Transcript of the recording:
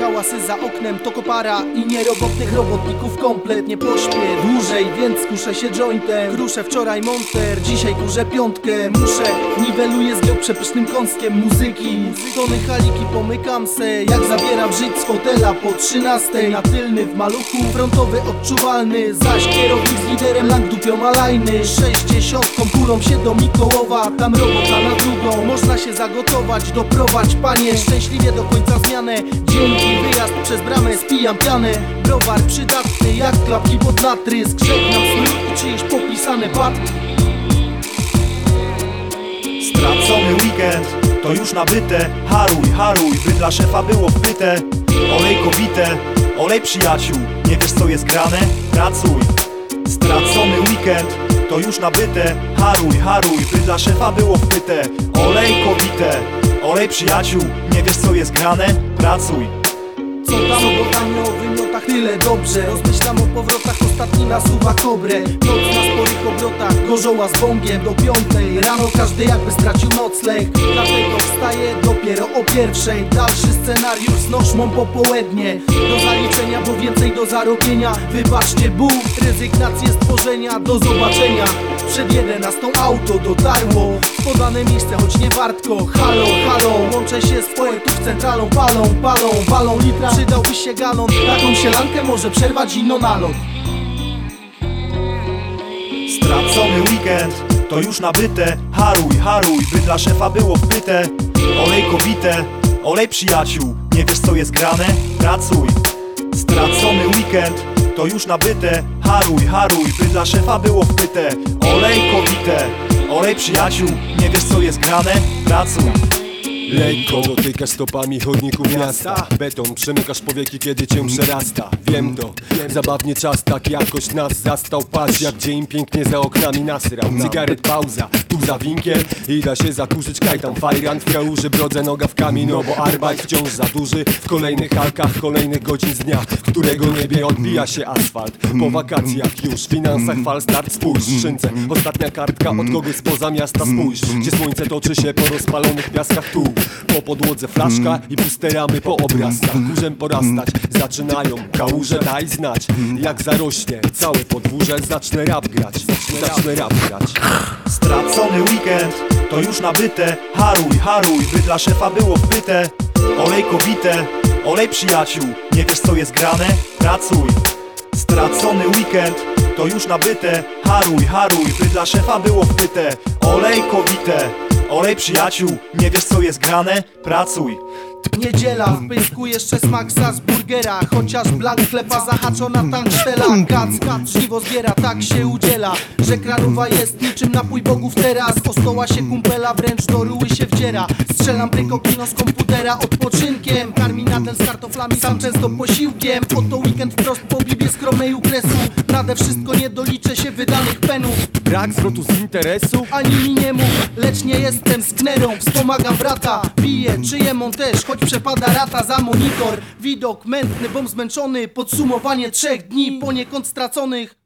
hałasy za oknem to kopara I nierobotnych robotników kompletnie pośpię. Dłużej, więc kuszę się jointem Kruszę wczoraj monter, dzisiaj kurzę piątkę. Muszę, niweluję zgieł przepysznym kąskiem muzyki. Tony haliki pomykam se Jak zabieram żyć z fotela po trzynastej. Na tylny w maluchu, frontowy odczuwalny Zaś kierownik z liderem lang dupią malajny. Sześćdziesiątką kulą się do Mikołowa Tam robota na drugą, można się zagotować Doprowadź panie. Szczęśliwie do końca zmianę Dzięki wyjazd przez bramę spijam pianę Browar przydatny jak klapki pod natrysk Żegnam sny i czyjeś popisane padki Stracony weekend, to już nabyte. Haruj, haruj, by dla szefa było wpyte. Olej kobite, olej przyjaciół Nie wiesz co jest grane? Pracuj. Stracony weekend, to już nabyte. Haruj, haruj, by dla szefa było wpyte. Olej kobite, olej przyjaciół Nie wiesz co jest grane? Pracuj. Co tam obotami o wymiotach tyle dobrze. Rozmyślam o powrotach, ostatni nasuwa kobrę Noc na sporych obrotach, gorzoła z bągiem. Do piątej Rano każdy jakby stracił nocleg. Dlatego wstaję dopiero o pierwszej. Dalszy scenariusz z noszmą popołudnie Do zaliczenia, bo więcej do zarobienia. Wybaczcie Bóg, rezygnację stworzenia Do zobaczenia Przed jedenastą auto dotarło. Podane miejsce, choć nie wartko. Halo, halo, łączę się z poetów centralą Palą, palą, walą. Litra Przydałby się galon, taką sielankę może przerwać ino nalot Stracony weekend, to już nabyte. Haruj, haruj, by dla szefa było wpyte. Olej kobite, olej przyjaciół. Nie wiesz co jest grane? Pracuj Stracony weekend, to już nabyte. Haruj, haruj, by dla szefa było wpyte. Olej kobite, olej przyjaciół Nie wiesz co jest grane? Pracuj Lekko dotykasz stopami chodników miasta. Beton przemykasz powieki, kiedy cię przerasta. Wiem to, zabawnie czas tak jakoś nas zastał. Patrz jak dzień pięknie za oknami nasrał. Cygaret pauza, tu za winkiem I da się zakurzyć kajtan Fajran w kałuży, brodze nogawkami No bo arbajt wciąż za duży. W kolejnych halkach, kolejnych godzin z dnia W którego niebie odbija się asfalt. Po wakacjach już, w finansach fal start. Spójrz, w szynce, ostatnia kartka Od kogoś spoza miasta spójrz. Gdzie słońce toczy się po rozpalonych piaskach tu Po podłodze flaszka i puste ramy po obrazkach. Kurzem porastać zaczynają Kałuże daj znać. Jak zarośnie całe podwórze Zacznę rap grać, zacznę rap grać. Stracony weekend, to już nabyte. Haruj, haruj, by dla szefa było wpyte. Olej kobite, olej przyjaciół. Nie wiesz co jest grane? Pracuj. Stracony weekend, to już nabyte. Haruj, haruj, by dla szefa było wpyte. Olej kobite, olej przyjaciół Nie wiesz co jest grane? Pracuj. Niedziela, w pysku jeszcze smak z burgera Chociaż blank chleba zahaczona tankstela Kac, kac, żniwo zbiera, tak się udziela Że krarowa jest niczym napój bogów teraz. Ostoła się kumpela, wręcz do ruły się wdziera. Strzelam tylko kino z komputera odpoczynkiem. Karmi nadal z kartoflami, sam często posiłkiem. Oto weekend wprost po bibie skromnej ukresu. Nade wszystko nie doliczę się wydanych penów Brak zwrotu z interesu? Ani mi nie mów, lecz nie jestem sknerą. Wspomagam brata, piję, czyję też Choć przepada rata za monitor. Widok mętny, bom zmęczony Podsumowanie trzech dni poniekąd straconych